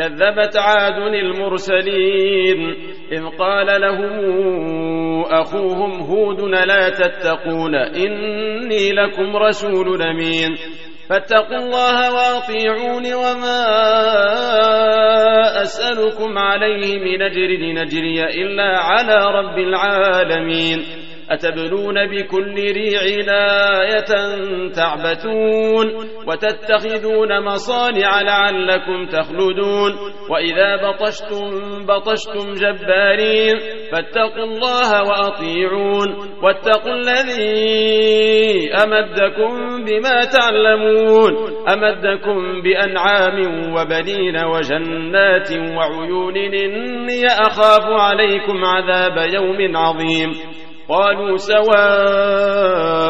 كذبت عاد المرسلين إذ قال لهم أخوهم هود لا تتقون إني لكم رسول أمين فاتقوا الله وأطيعون وما أسألكم عليه من أجر لنجري إلا على رب العالمين أتبنون بكل ريع آية تعبثون وتتخذون مصانع لعلكم تخلدون. وإذا بطشتم بطشتم جبارين فاتقوا الله وأطيعون. واتقوا الذي أمدكم بما تعلمون. أمدكم بأنعام وبنين وجنات وعيون. إني أخاف عليكم عذاب يوم عظيم. قالوا سواء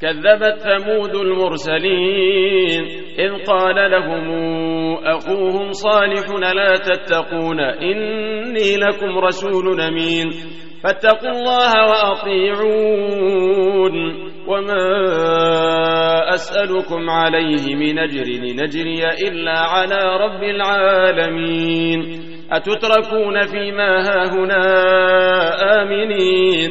كذبت ثمود المرسلين إذ قال لهم أخوهم صالح لا تتقون إني لكم رسول أمين فاتقوا الله وأطيعون وما أسألكم عليه من أجر لنجري إلا على رب العالمين أتتركون فيما هاهنا آمنين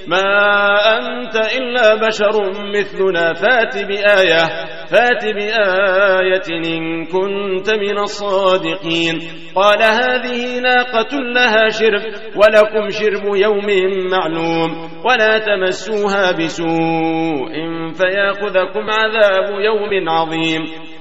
ما أنت إلا بشر مثلنا فات بآية فات بآية إن كنت من الصادقين. قال هذه ناقة لها شرب ولكم شرب يوم معلوم ولا تمسوها بسوء فيأخذكم عذاب يوم عظيم.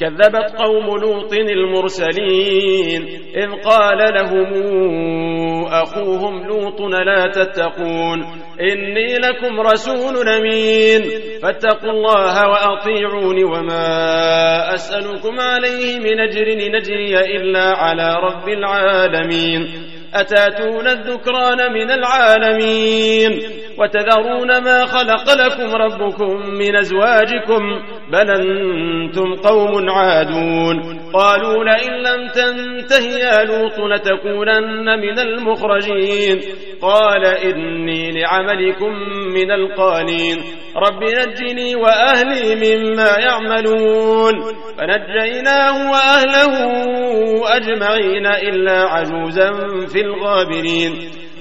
كذبت قوم لوط المرسلين إذ قال لهم أخوهم لوط لا تتقون إني لكم رسول أمين فاتقوا الله وأطيعون وما أسألكم عليه من أجر نجري إلا على رب العالمين أتأتون الذكران من العالمين وتذرون ما خلق لكم ربكم من أزواجكم بل أنتم قوم عادون. قالوا لئن لم تنته يا لوط لتكونن من المخرجين. قال إني لعملكم من القالين رب نجني وأهلي مما يعملون. فنجيناه وأهله أجمعين إلا عجوزا في الغابرين.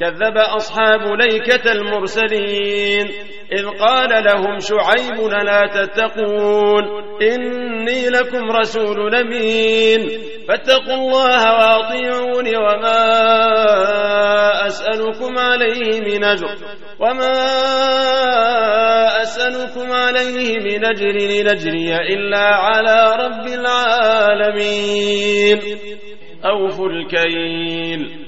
كذب أصحاب ليكة المرسلين إذ قال لهم شعيب لا تتقون إني لكم رسول أمين فاتقوا الله وأطيعون وما أسألكم عليه من أجر وما أسألكم عليه من أجر لنجري إلا على رب العالمين أوفوا الكيل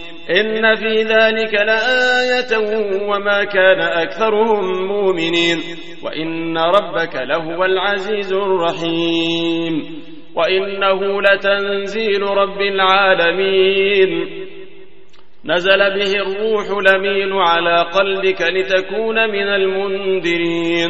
إن في ذلك لآية وما كان أكثرهم مؤمنين وإن ربك لهو العزيز الرحيم وإنه لتنزيل رب العالمين. نزل به الروح لمين على قلبك لتكون من المنذرين.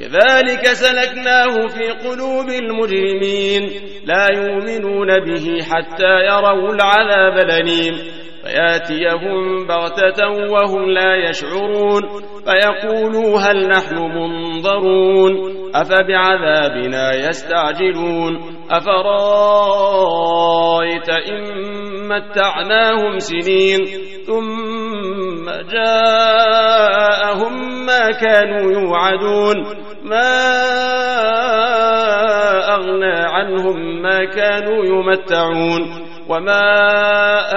كذلك سلكناه في قلوب المجرمين لا يؤمنون به حتى يروا العذاب الأليم. فياتيهم بغتة وهم لا يشعرون. فيقولوا هل نحن منظرون. أفبعذابنا يستعجلون. أفرأيت إن متعناهم سنين ثم جاءهم ما كانوا يوعدون. ما أغنى عنهم ما كانوا يمتعون. وما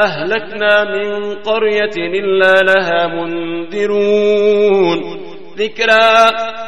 أهلكنا من قرية إلا لها منذرون. ذكرى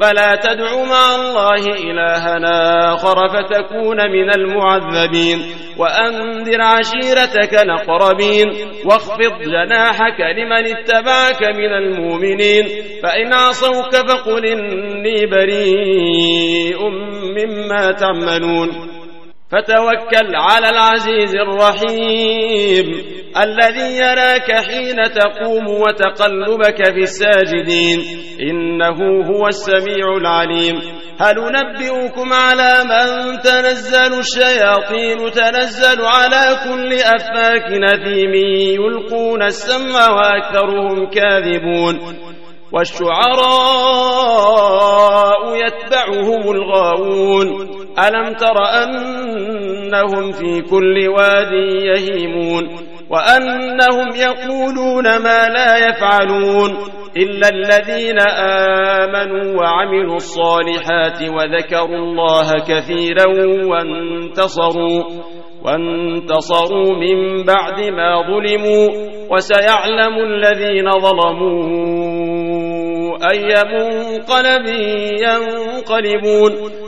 فلا تدع مع الله إلهنا آخر فتكون من المعذبين. وأنذر عشيرتك الأقربين. واخفض جناحك لمن اتبعك من المؤمنين. فإن عصوك فقل إني بريء مما تعملون. فتوكل على العزيز الرحيم. الذي يراك حين تقوم وتقلبك في الساجدين. إنه هو السميع العليم. هل نبئكم على من تنزل الشياطين تنزل على كل أفاك نثيم يلقون السمع وأكثرهم كاذبون. والشعراء يتبعهم الغاوون. ألم تر أنهم في كل واد يهيمون. وأنهم يقولون ما لا يفعلون إلا الذين آمنوا وعملوا الصالحات وذكروا الله كثيرا وانتصروا وانتصروا من بعد ما ظلموا وسيعلم الذين ظلموا أي منقلب ينقلبون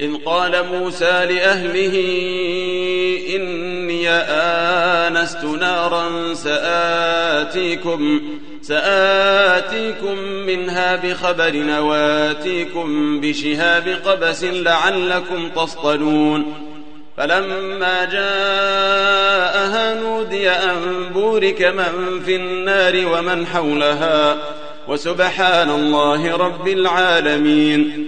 إذ قال موسى لأهله إني آنست نارا سآتيكم سآتيكم منها بخبر نواتيكم بشهاب قبس لعلكم تصطلون فلما جاءها نودي أن بورك من في النار ومن حولها وسبحان الله رب العالمين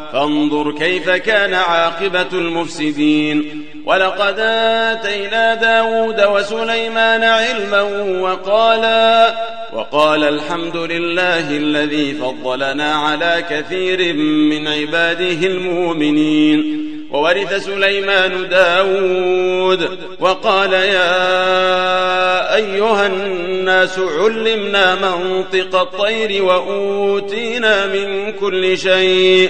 فانظر كيف كان عاقبة المفسدين. ولقد آتينا داود وسليمان علما وقالا وقال الحمد لله الذي فضلنا على كثير من عباده المؤمنين. وورث سليمان داود وقال يا أيها الناس علمنا منطق الطير وأوتينا من كل شيء.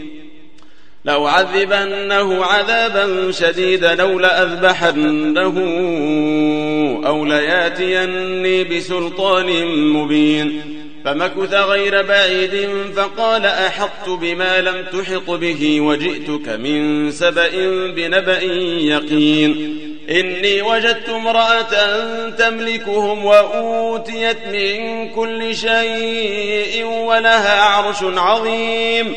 لأعذبنه عذابا شديدا أو لأذبحنه أو لياتيني بسلطان مبين. فمكث غير بعيد فقال أحطت بما لم تحط به وجئتك من سبأ بنبأ يقين. إني وجدت امرأة تملكهم وأوتيت من كل شيء ولها عرش عظيم.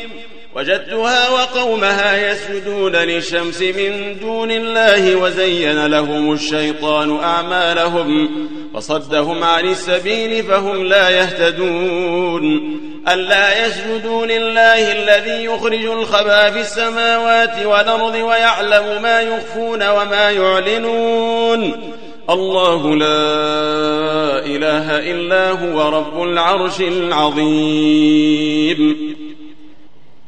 وجدتها وقومها يسجدون للشمس من دون الله وزين لهم الشيطان أعمالهم وصدهم عن السبيل فهم لا يهتدون. ألا يسجدوا لله الذي يخرج الخبا في السماوات والأرض ويعلم ما يخفون وما يعلنون. الله لا إله إلا هو رب العرش العظيم.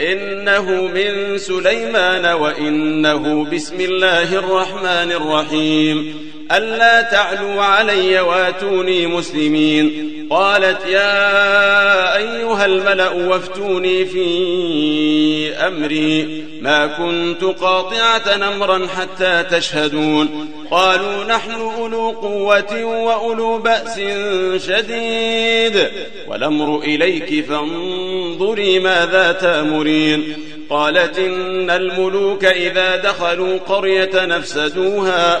إنه من سليمان وإنه بسم الله الرحمن الرحيم. ألا تعلوا علي واتوني مسلمين. قالت يا أيها الملأ وافتوني في أمري. ما كنت قاطعة أمرا حتى تشهدون. قالوا نحن أولو قوة وأولو بأس شديد. والأمر إليك فانظري ماذا تأمرين. قالت إن الملوك إذا دخلوا قرية نفسدوها.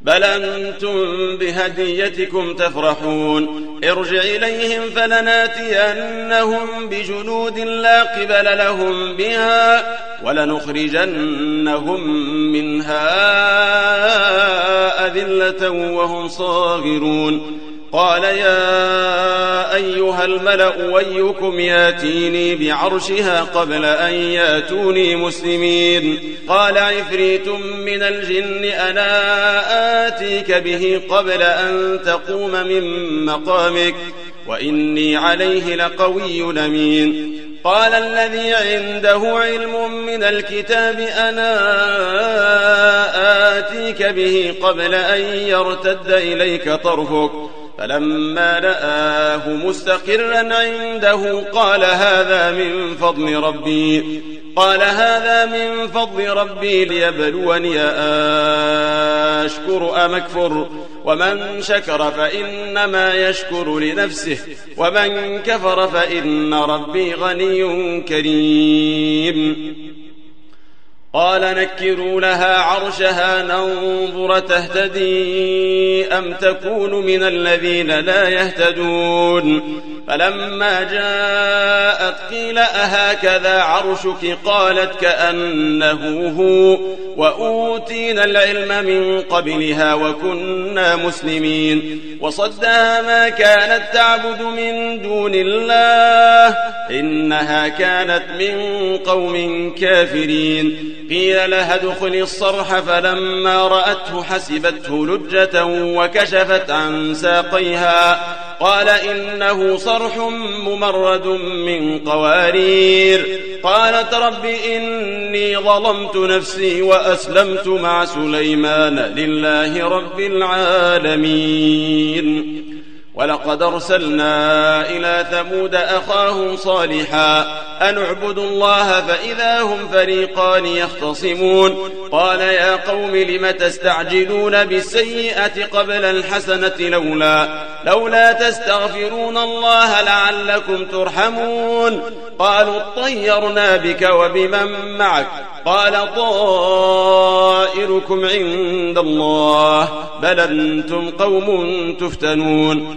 بل أنتم بهديتكم تفرحون. ارجع إليهم فلناتينهم بجنود لا قبل لهم بها ولنخرجنهم منها أذلة وهم صاغرون. قال يا أيها الملأ ويكم ياتيني بعرشها قبل أن ياتوني مسلمين؟ قال عفريت من الجن أنا آتيك به قبل أن تقوم من مقامك وإني عليه لقوي أمين قال الذي عنده علم من الكتاب أنا آتيك به قبل أن يرتد إليك طرفك. فلما رآه مستقرا عنده قال هذا من فضل ربي. قال هذا من فضل ربي ليبلوني أشكر أم أكفر. ومن شكر فإنما يشكر لنفسه. ومن كفر فإن ربي غني كريم. قال نكروا لها عرشها ننظر تهتدي أم تكون من الذين لا يهتدون. فلما جاءت قيل أهكذا عرشك؟ قالت كأنه هو. وأوتينا العلم من قبلها وكنا مسلمين. وصدها ما كانت تعبد من دون الله. إنها كانت من قوم كافرين. قيل لها ادخل الصرح. فلما رأته حسبته لجة وكشفت عن ساقيها. قال إنه صرح ممرد من قوارير. قالت رب إني ظلمت نفسي وأسلمت مع سليمان. لله رب العالمين. ولقد أرسلنا إلى ثمود أخاهم صالحا أن اعبدوا الله فإذا هم فريقان يختصمون. قال يا قوم لم تستعجلون بالسيئة قبل الحسنة لولا لولا تستغفرون الله لعلكم ترحمون. قالوا اطيرنا بك وبمن معك. قال طائركم عند الله. بل أنتم قوم تفتنون.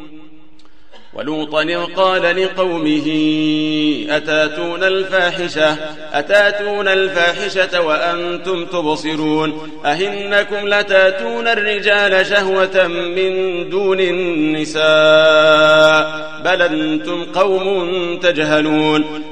ولوطا إذ قال لقومه أتاتون الفاحشة؟ أتاتون الفاحشة وأنتم تبصرون؟ أهنكم لتاتون الرجال شهوة من دون النساء؟ بل أنتم قوم تجهلون.